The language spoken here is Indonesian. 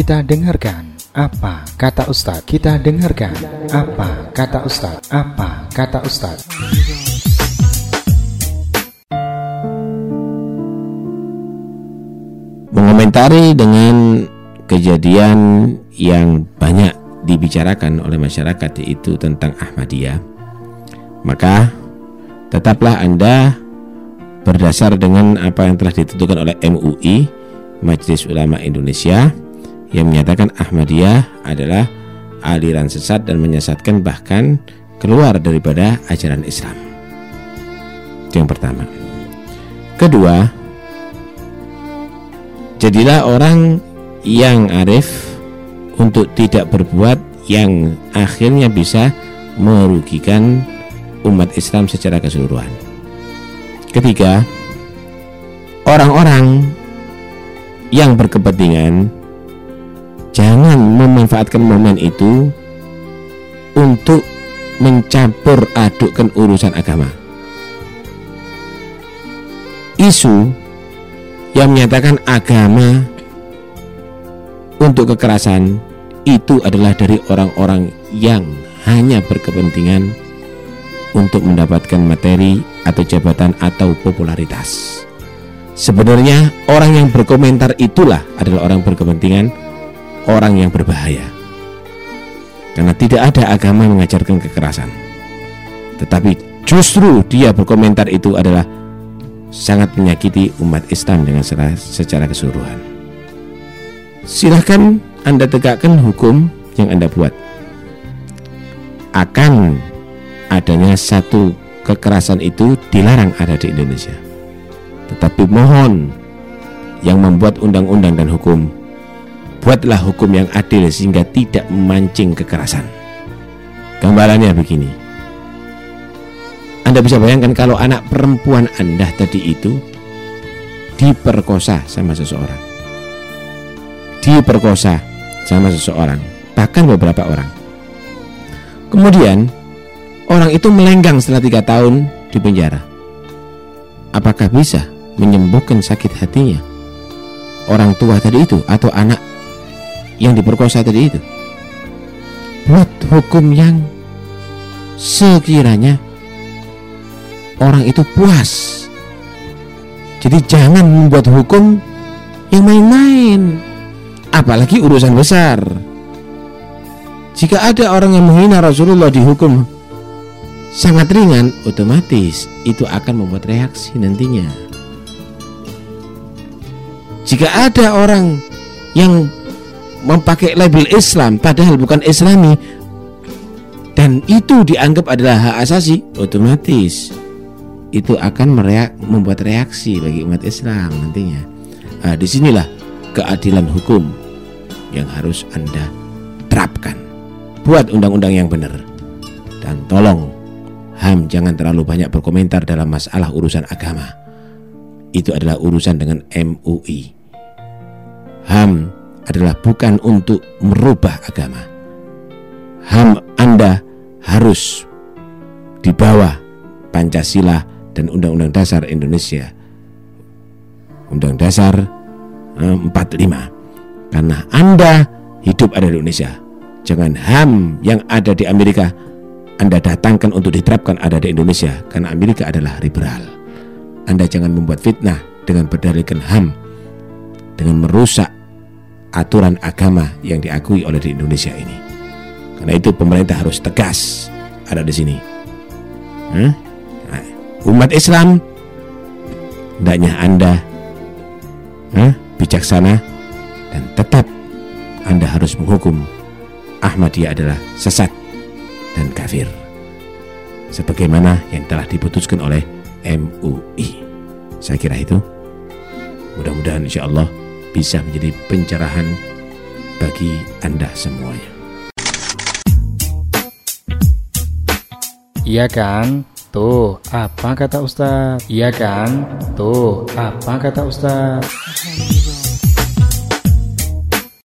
Kita dengarkan apa kata Ustadz. Kita dengarkan apa kata Ustadz. Apa kata Ustadz. Mengomentari dengan kejadian yang banyak dibicarakan oleh masyarakat yaitu tentang Ahmadiyah, maka tetaplah Anda berdasar dengan apa yang telah ditentukan oleh MUI Majelis Ulama Indonesia yang menyatakan Ahmadiyah adalah aliran sesat dan menyesatkan bahkan keluar daripada ajaran Islam. Itu yang pertama. Kedua, jadilah orang yang arif untuk tidak berbuat yang akhirnya bisa merugikan umat Islam secara keseluruhan. Ketiga, orang-orang yang berkepentingan jangan memanfaatkan momen itu untuk mencampur adukkan urusan agama. Isu yang menyatakan agama untuk kekerasan itu adalah dari orang-orang yang hanya berkepentingan untuk mendapatkan materi atau jabatan atau popularitas. Sebenarnya orang yang berkomentar itulah adalah orang berkepentingan orang yang berbahaya. Karena tidak ada agama mengajarkan kekerasan. Tetapi justru dia berkomentar itu adalah sangat menyakiti umat Islam dengan secara, secara keseluruhan. Silahkan Anda tegakkan hukum yang Anda buat. Akan adanya satu kekerasan itu dilarang ada di Indonesia. Tetapi mohon yang membuat undang-undang dan hukum Buatlah hukum yang adil sehingga tidak memancing kekerasan. Gambarannya begini. Anda bisa bayangkan kalau anak perempuan Anda tadi itu diperkosa sama seseorang. Diperkosa sama seseorang, bahkan beberapa orang. Kemudian orang itu melenggang setelah tiga tahun di penjara. Apakah bisa menyembuhkan sakit hatinya orang tua tadi itu atau anak yang diperkosa tadi itu? Buat hukum yang sekiranya orang itu puas. Jadi jangan membuat hukum yang main-main. Apalagi urusan besar. Jika ada orang yang menghina Rasulullah dihukum sangat ringan otomatis itu akan membuat reaksi nantinya. Jika ada orang yang memakai label Islam padahal bukan Islami dan itu dianggap adalah hak asasi otomatis itu akan mereak, membuat reaksi bagi umat Islam nantinya. Nah, di sinilah keadilan hukum yang harus anda terapkan. Buat undang-undang yang benar dan tolong Ham jangan terlalu banyak berkomentar dalam masalah urusan agama. Itu adalah urusan dengan MUI. Ham adalah bukan untuk merubah agama. Ham Anda harus di bawah Pancasila dan Undang-Undang Dasar Indonesia. Undang Dasar 45. Eh, Karena Anda hidup ada di Indonesia. Jangan HAM yang ada di Amerika Anda datangkan untuk diterapkan ada di Indonesia karena Amerika adalah liberal. Anda jangan membuat fitnah dengan berdalilkan HAM dengan merusak aturan agama yang diakui oleh di Indonesia ini. Karena itu pemerintah harus tegas ada di sini. Nah, umat Islam hendaknya Anda huh, bijaksana dan tetap Anda harus menghukum Ahmadiyah adalah sesat dan kafir. Sebagaimana yang telah diputuskan oleh MUI. Saya kira itu. Mudah-mudahan insya Allah bisa menjadi pencerahan bagi Anda semuanya. Iya kan? Tuh, apa kata Ustaz? Iya kan? Tuh, apa kata Ustaz?